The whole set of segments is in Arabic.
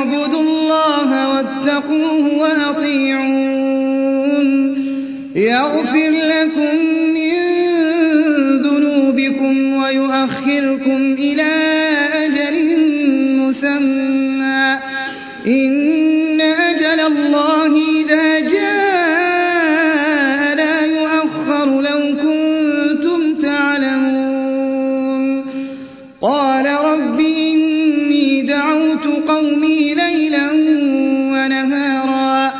اعبدوا الله واتقوه وأطيعون. يغفر لكم من ذنوبكم ويؤخركم إلى أجل مسمى. إن أجل الله إذا قومي ليلا ونهارا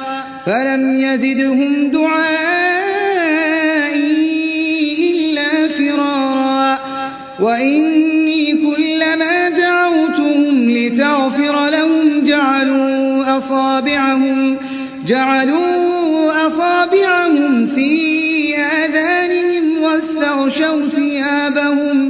فلم يزدهم دعائي إلا فرارا. وإني كلما دعوتهم لتغفر لهم جعلوا أصابعهم جعلوا أصابعهم في آذانهم واستغشوا ثيابهم.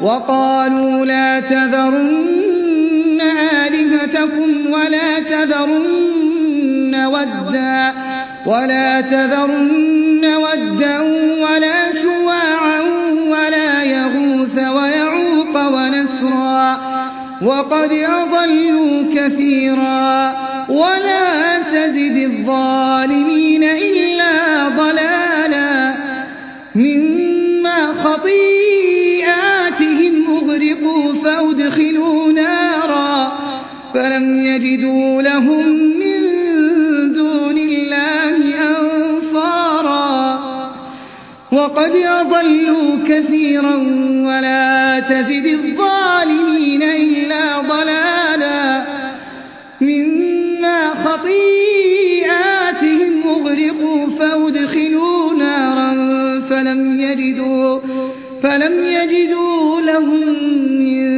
وقالوا لا تذرن آلهتكم ولا تذرن ودا ولا تذرن ودا ولا سواعا ولا يغوث ويعوق ونسرا وقد أضلوا كثيرا ولا تزد الظالمين إلا ضلالا. مما فلم يجدوا لهم من دون الله أنصارا وقد أضلوا كثيرا ولا تزد الظالمين إلا ضلالا مما خطيئاتهم أغرقوا فأدخلوا نارا فلم يجدوا, فلم يجدوا لهم من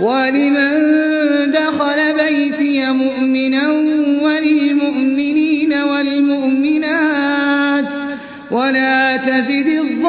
ولمن دخل بيتي مؤمنا وللمؤمنين والمؤمنات ولا تزد الظالمين